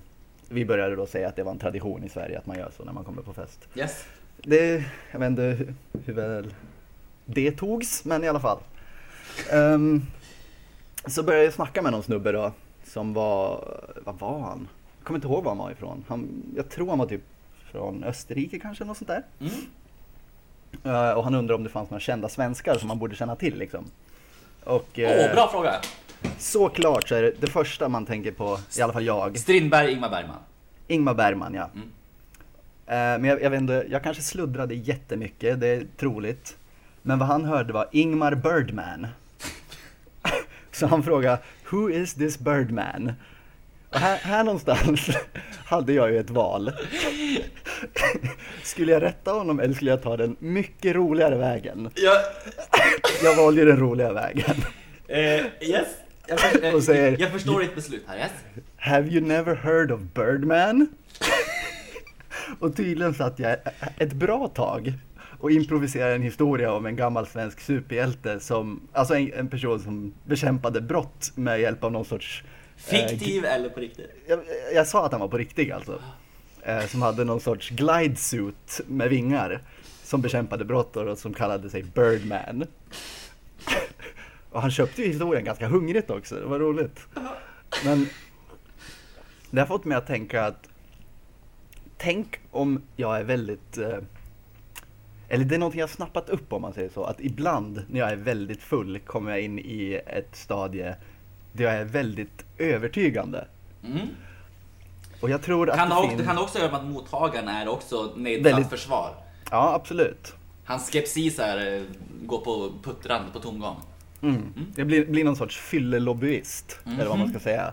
vi började då säga att det var en tradition i Sverige att man gör så när man kommer på fest. Yes. Det, jag vet inte hur, väl det togs, men i alla fall. Ehm, så började jag snacka med någon snubbe då, som var, vad var han? Jag kommer inte ihåg var han var ifrån. Han, jag tror han var typ från Österrike kanske, något sånt där. Mm. Eh, och han undrade om det fanns några kända svenskar som man borde känna till liksom. Åh, eh, bra fråga! Såklart så är det det första man tänker på, i alla fall jag, Strindberg, Ingmar Bergman. Ingmar Bergman ja. Mm. Eh, Men jag, jag vet inte, jag kanske sluddrade jättemycket, det är troligt. Men vad han hörde var Ingmar Birdman. Så han frågade, Who is this Birdman? Och här, här någonstans hade jag ju ett val. Skulle jag rätta honom eller skulle jag ta den mycket roligare vägen? Ja, Jag valde ju den roliga vägen. eh, yes. Jag, för, eh, Och säger- jag förstår ditt beslut här, yes. Have you never heard of Birdman? och tydligen satt jag ett bra tag och improviserade en historia om en gammal svensk superhjälte som, alltså en, en person som bekämpade brott med hjälp av någon sorts eh, Fiktiv eller på riktigt? jag, jag sa att han var på riktigt alltså. Eh, som hade någon sorts glide suit med vingar. Som bekämpade brott och som kallade sig Birdman. och han köpte ju historien ganska hungrigt också, det var roligt. Men det har fått mig att tänka att Tänk om jag är väldigt eh, eller det är någonting jag snappat upp om man säger så. Att ibland när jag är väldigt full kommer jag in i ett stadie där jag är väldigt övertygande. Mm. Och jag tror att Kan det, finns... det kan också göra med att mottagaren är också Väldigt- försvar. Ja, absolut. Hans skepsis är, eh, går på puttrande, på tomgång. Mm. Jag blir, blir någon sorts fyllelobbyist, eller vad man ska säga.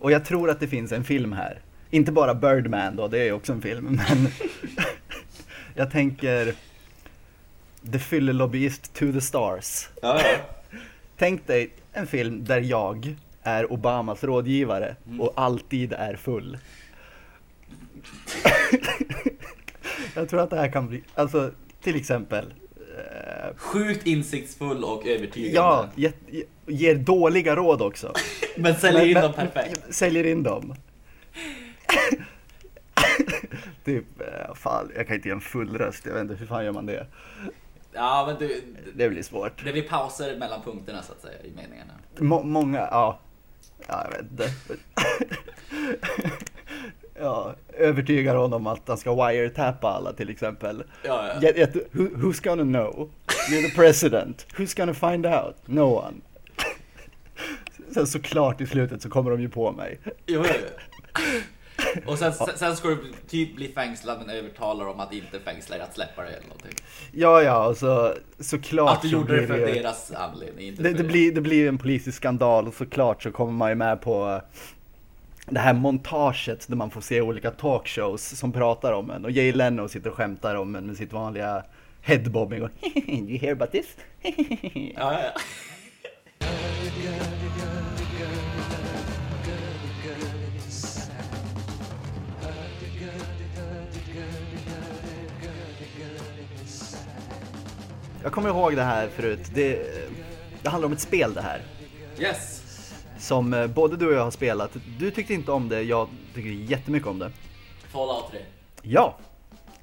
Och jag tror att det finns en film här. Inte bara Birdman då, det är också en film, men jag tänker The fyllelobbyist to the stars. Ja, ja. Tänk dig en film där jag är Obamas rådgivare Mm. och alltid är full. jag tror att det här kan bli, alltså till exempel Sjukt insiktsfull och övertygande. Ja, ge, ge, ger dåliga råd också. Men säljer Men- in men- dem perfekt. Säljer in dem. typ, eh, fan, jag kan inte ge en full röst, jag vet inte, hur fan gör man det? Ja, men du, Det blir svårt. det blir pauser mellan punkterna så att säga i meningarna. Må, många, ja. Ja, jag vet inte. ja, övertygar honom att han ska wiretappa alla till exempel. Ja, ja. Who, who's gonna know? You're the president. Who's gonna find out? No one. Sen såklart i slutet så kommer de ju på mig. Jo, jo. Och sen, sen, sen ska du typ bli fängslad men övertalar dem att inte fängsla dig, att släppa dig eller någonting. Ja, ja, och så såklart Att du gjorde det för ju- deras anledning, inte det, för det, blir, det blir en politisk skandal och såklart så kommer man ju med på det här montaget där man får se olika talkshows som pratar om en och Jay Leno sitter och skämtar om en med sitt vanliga headbobbing och you hear about this? Ja, ja, ja. Jag kommer ihåg det här förut, det, det handlar om ett spel det här. Yes. Som eh, både du och jag har spelat. Du tyckte inte om det, jag tycker jättemycket om det. Fallout 3. Ja,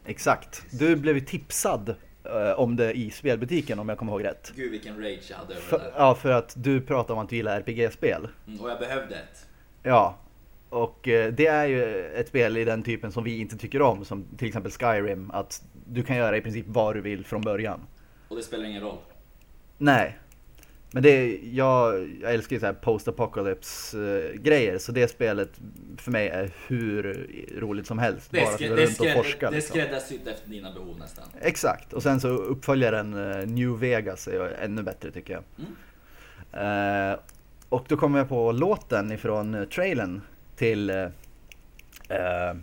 exakt. Du blev tipsad eh, om det i spelbutiken om jag kommer ihåg rätt. Gud vilken rage jag hade över det där. ja, för att du pratade om att du gillar RPG-spel. Mm, och jag behövde ett. Ja, och eh, det är ju ett spel i den typen som vi inte tycker om, som till exempel Skyrim, att du kan göra i princip vad du vill från början. Och det spelar ingen roll. Nej. Men det jag, jag älskar ju så här post-apocalypse eh, grejer så det spelet för mig är hur roligt som helst. Det är, bara skrä, gå det är, runt och forska. det är liksom. skräddarsytt efter dina behov nästan. Exakt, och sen så uppföljaren eh, New Vegas är ännu bättre tycker jag. Mm. Eh, och då kommer jag på låten ifrån uh, trailern till eh, eh,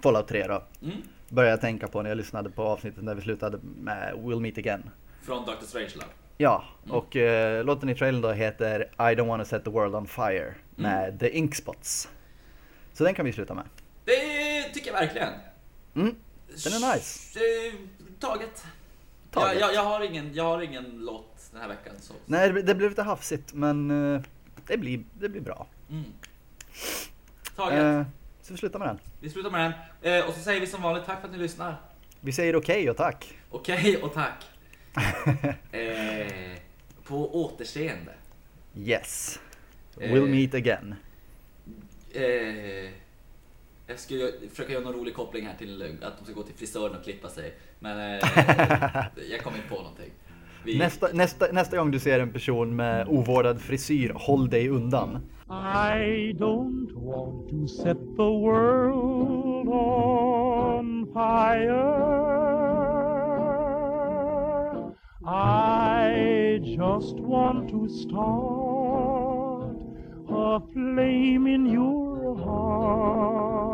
Fallout 3 då. Mm. Började jag tänka på när jag lyssnade på avsnittet när vi slutade med We'll Meet Again. Från Dr. Strangelove. Ja, Mm. och eh, låten i trailern då heter I don't wanna set the world on fire med The Inkspots. Så den kan vi sluta med. Det tycker jag verkligen. Mm, den är nice. Eh, Taget. Taget. Jag, jag, jag, har ingen, jag har ingen låt den här veckan. Så. Nej, det- det blev lite hafsigt men eh, det, blir, det blir bra. Mm. Taget. Eh, så vi slutar med den. Vi slutar med den. Eh, och så säger vi som vanligt tack för att ni lyssnar. Vi säger okej och tack. Okej och tack. eh, på återseende. Yes. Eh. We'll meet again. Eh, jag skulle försöka göra någon rolig koppling här till att de ska gå till frisören och klippa sig. Men eh, jag kom inte på någonting. Vi, Nästa, nästa, nästa gång du ser en person med ovårdad frisyr, håll dig undan. I don't want to set the world on fire. I just want to start a flame in your heart.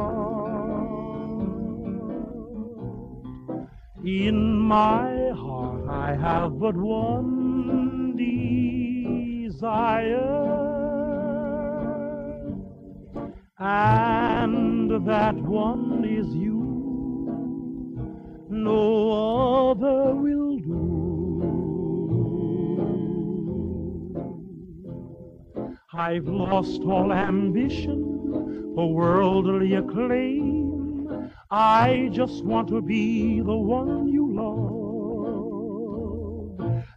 In my heart, I have but one desire, and that one is you. No other will I've lost all ambition for worldly acclaim. I just want to be the one you love.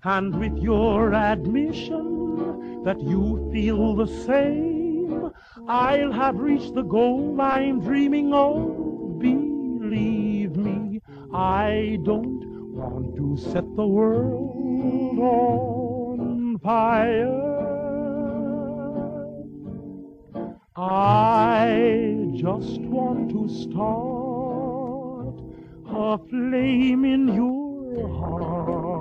And with your admission that you feel the same, I'll have reached the goal I'm dreaming of. Believe me, I don't want to set the world on fire. I just want to start a flame in your heart.